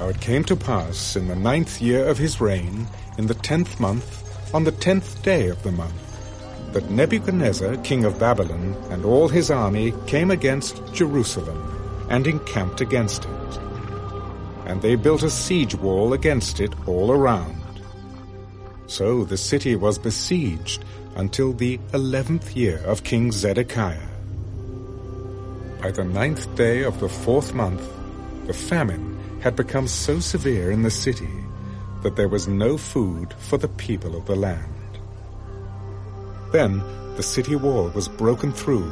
Now it came to pass in the ninth year of his reign, in the tenth month, on the tenth day of the month, that Nebuchadnezzar, king of Babylon, and all his army came against Jerusalem, and encamped against it. And they built a siege wall against it all around. So the city was besieged until the eleventh year of King Zedekiah. By the ninth day of the fourth month, the famine had become so severe in the city that there was no food for the people of the land. Then the city wall was broken through,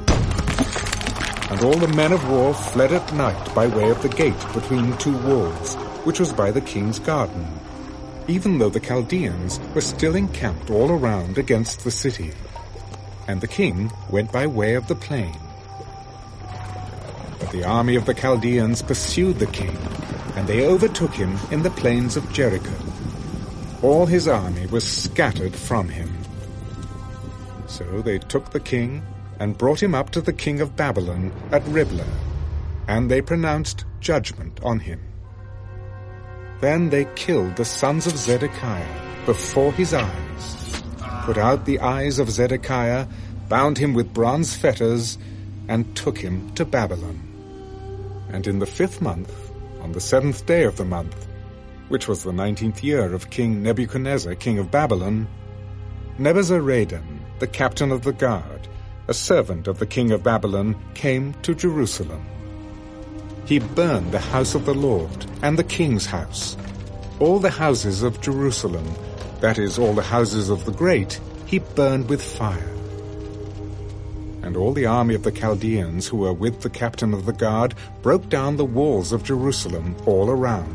and all the men of war fled at night by way of the gate between two walls, which was by the king's garden, even though the Chaldeans were still encamped all around against the city. And the king went by way of the plain. But the army of the Chaldeans pursued the king, and they overtook him in the plains of Jericho. All his army was scattered from him. So they took the king and brought him up to the king of Babylon at Riblah, and they pronounced judgment on him. Then they killed the sons of Zedekiah before his eyes, put out the eyes of Zedekiah, bound him with bronze fetters, and took him to Babylon. And in the fifth month, on the seventh day of the month, which was the nineteenth year of King Nebuchadnezzar, king of Babylon, Nebuzaradan, the captain of the guard, a servant of the king of Babylon, came to Jerusalem. He burned the house of the Lord and the king's house, all the houses of Jerusalem, that is, all the houses of the great, he burned with fire. And all the army of the Chaldeans who were with the captain of the guard broke down the walls of Jerusalem all around.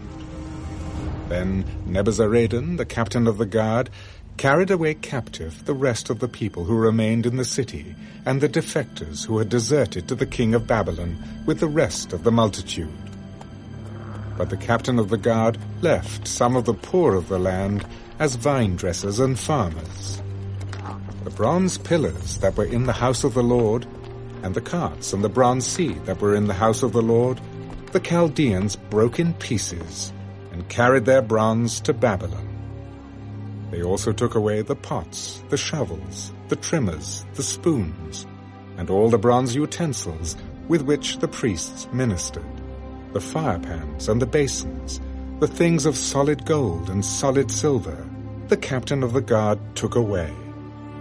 Then Nebuzaradan, the captain of the guard, carried away captive the rest of the people who remained in the city, and the defectors who had deserted to the king of Babylon with the rest of the multitude. But the captain of the guard left some of the poor of the land as vine dressers and farmers. The bronze pillars that were in the house of the Lord, and the carts and the bronze seat that were in the house of the Lord, the Chaldeans broke in pieces, and carried their bronze to Babylon. They also took away the pots, the shovels, the trimmers, the spoons, and all the bronze utensils with which the priests ministered, the firepans and the basins, the things of solid gold and solid silver, the captain of the guard took away.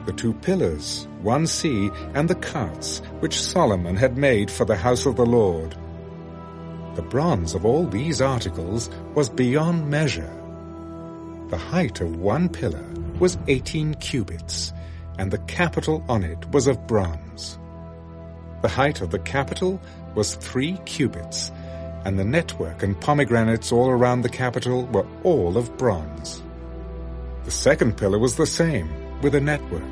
The two pillars, one sea, and the carts which Solomon had made for the house of the Lord. The bronze of all these articles was beyond measure. The height of one pillar was eighteen cubits, and the capital on it was of bronze. The height of the capital was three cubits, and the network and pomegranates all around the capital were all of bronze. The second pillar was the same, with a network.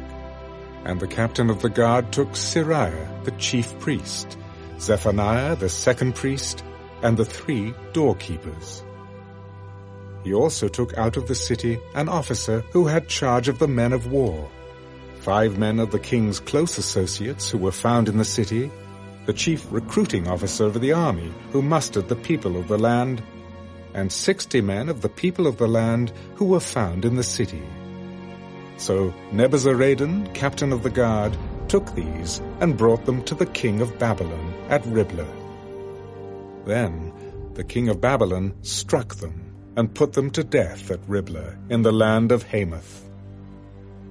And the captain of the guard took Seraiah, the chief priest, Zephaniah, the second priest, and the three doorkeepers. He also took out of the city an officer who had charge of the men of war, five men of the king's close associates who were found in the city, the chief recruiting officer of the army who mustered the people of the land, and sixty men of the people of the land who were found in the city. So Nebuzaradan, captain of the guard, took these and brought them to the king of Babylon at Riblah. Then the king of Babylon struck them and put them to death at Riblah in the land of Hamath.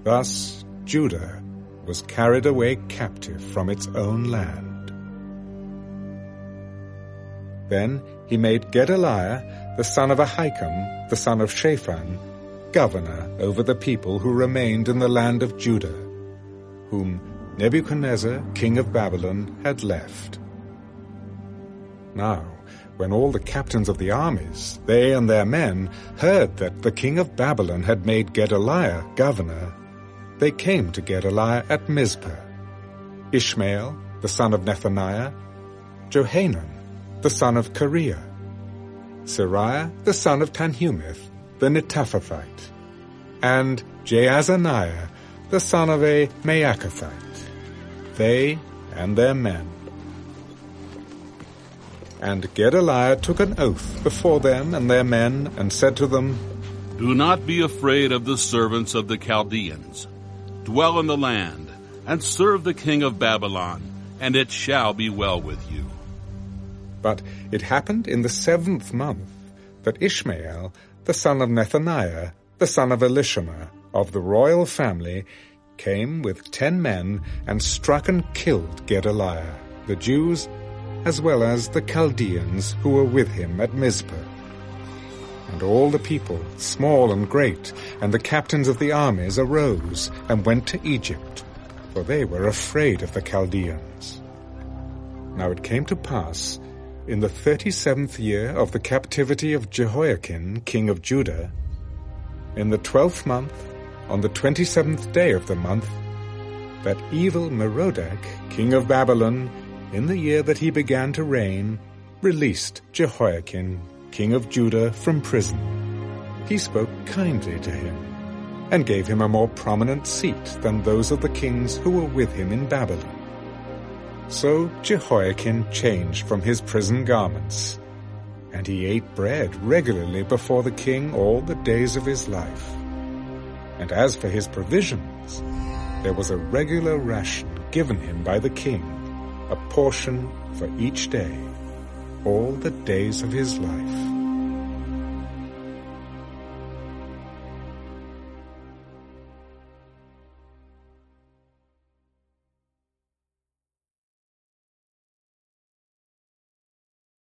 Thus Judah was carried away captive from its own land. Then he made Gedaliah, the son of Ahikam, the son of Shaphan, governor over the people who remained in the land of Judah, whom Nebuchadnezzar, king of Babylon, had left. Now, when all the captains of the armies, they and their men, heard that the king of Babylon had made Gedaliah governor, they came to Gedaliah at Mizpah. Ishmael, the son of Nethaniah, Johanan, the son of Kareah, Seraiah, the son of Tanhumeth, the Netophathite, and Jaazaniah, the son of a Maachathite, they and their men. And Gedaliah took an oath before them and their men, and said to them, Do not be afraid of the servants of the Chaldeans. Dwell in the land, and serve the king of Babylon, and it shall be well with you. But it happened in the seventh month that Ishmael, the son of Nethaniah, the son of Elishama, of the royal family, came with ten men and struck and killed Gedaliah, the Jews, as well as the Chaldeans who were with him at Mizpah. And all the people, small and great, and the captains of the armies arose and went to Egypt, for they were afraid of the Chaldeans. Now it came to pass, in the thirty-seventh year of the captivity of Jehoiachin, king of Judah, in the twelfth month, on the twenty-seventh day of the month, that Evil-Merodach, king of Babylon, in the year that he began to reign, released Jehoiachin, king of Judah, from prison. He spoke kindly to him, and gave him a more prominent seat than those of the kings who were with him in Babylon. So Jehoiachin changed from his prison garments, and he ate bread regularly before the king all the days of his life. And as for his provisions, there was a regular ration given him by the king, a portion for each day, all the days of his life.